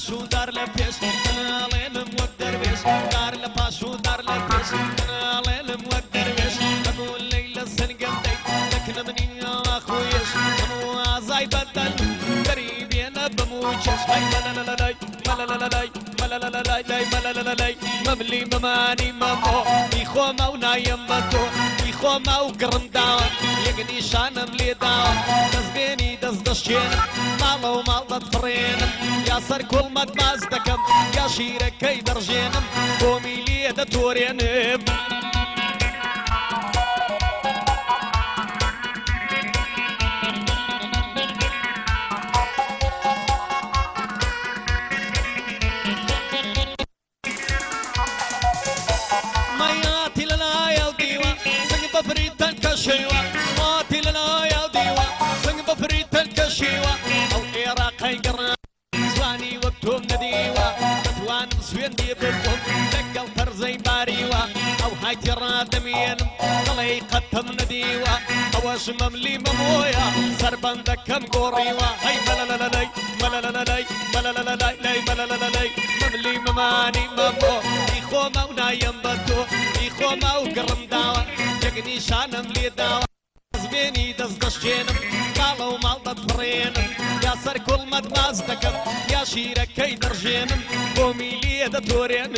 پاشو دار لە پێش ئاڵێ من وەک دەروێش. دار لە پاشو دار لە پێش ئاڵێ لم وەک دەروێش. هەموو لەی لە سنگم دەیت دەکنە منی ئاخۆیش هەموو ئازای بەتەن دەری بێنە بمو چشمای مەلەلەلەلای مەلەلەلەلای مەلەلەلەلای مەلەلەلەلای مەملی مەمانی مەمۆ میخۆمە و نایم بە تۆ میخۆمە و گڕم داوە یەکنیشانم لێداوە دەستبێنی دەست دەشێنم ماڵە و ماڵ بەفڕێنم یا سەر کوڵمەت باز دەکەم یا شیرەکەی دەڕژێنم کۆمی لێ دەتۆرێنم. شيء دڵم لەگەڵ پەرزەی باریوە ئەو هاتی ڕدەمێنم دڵێ قەتم نەدیوە. ئەوەش مەملی مەمۆیە سربندەکەم گۆڕیوە. ئەی مەلەلەلەی مەلەلەلەی مەلەلەلەی لەی مەلەلەلەی مەملی مەمانی مەمۆ ئی خۆمە و نایم بە تۆ. ئی خۆمە و گڕم داوە جگنی شانم لێداوە بيني دزدشين قالوا مالطة برين. يا سر كل ما تنازدك يا شيرك كي درجين. قومي لي دتورين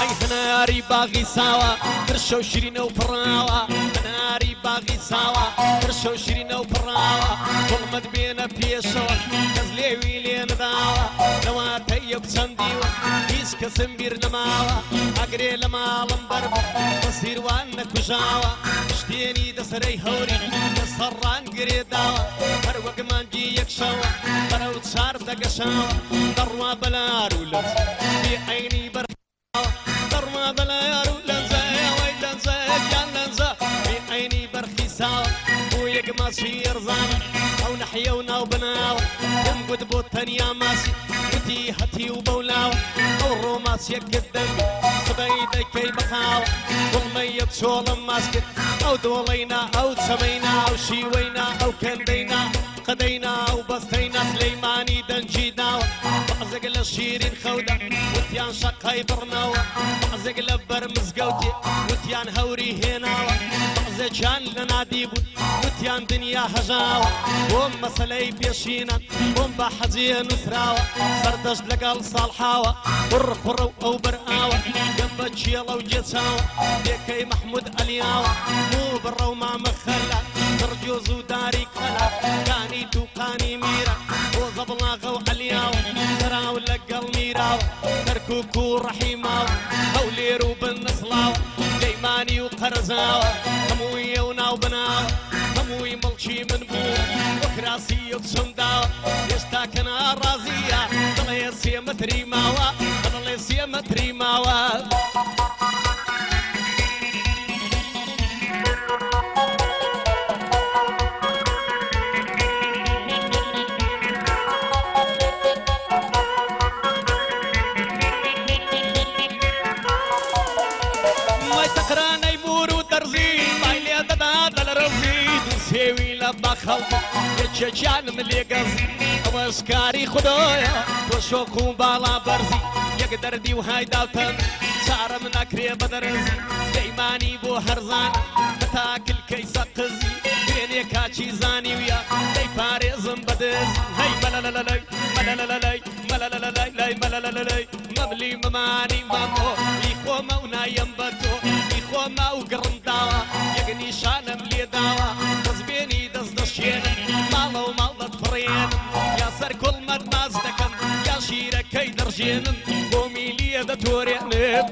أي هناري باغي ساوا ترشو شيرين وفراوا هناري سەدی ساڵە پرشە و شرینە و پڕاوە. تڵمت بێنە پێشەوە کەس لێوی لێ نداوە نەواتە یەک چەندیوە هیچ کەسم بیر نەماوە. ئەگرێ لە ماڵم بەر بەسیروان نەکوژاوە. شتێنی دەسەرەی هەوری لە سەڕان گرێداوە هەر وەگمانگی یەکشەوە بەرەو چار دەگەشاوە. دەڕوا بەلار و لەچ ويك ما سير زانا أو نحيونا وبناوى دم قد بوتن يا ماسي وتي هتي وبولاوى أو روماس يقدم سبيدي كي بخاوى والما يبسول ماسكت أو دولينا أو تسمينا أو شيوينا أو كندينا قدينا وبسطينا سليماني دنجينا بعزق للشيرين خودة وتيان شق هيبرنا بعزق لبر مزقوتي وتيان هوري هنا زجان لە نادی بوون وتیان دنیا هەژاوە بۆم مەسلەی پێشینە بۆم بە حەجیە نووسراوە سەردەشت لەگەڵ ساڵحاوە بر خوڕە و ئەو بەرئاوە گەم بە چێڵە و جێچاوە پێکەی مححمود ئەلیاوە بۆ بڕە و مامەخەلە سرجۆز و داری کلا کانی توقانی میرە بۆ زەبڵاغە و ئەلیاوە سراو لەگەڵ میراوە تەرک و کوڕەحیماوە ئەو لێر و ئەمانی و قەرزاوە هەمووی ئەو ناو بناوە هەمووی مڵکی من بوو وەکراسی و چنداوە هێشتا کەنا ڕازیە دڵێ سێمەتری ماوە دڵێ سێمەتری ماوە. ددا دل رزي دوسيوي لبا خلق يتشجان ملي قصي واسكاري خدايا وشوكو بالا برزي يقدر دي وهاي دالتن صار من اكري بدرزي دايماني بو هرزان تاكل كيسا قزي بيني كاتشي زاني ويا داي باريزم بدز هاي ملالالالي ملالالالي ملالالالي ملالالالي مملي مماني مامو يخو مونا ينبتو يخو ماو قرن داوا يقني شانم دەڕژێنن بۆ میلیە دەتۆرێنێت.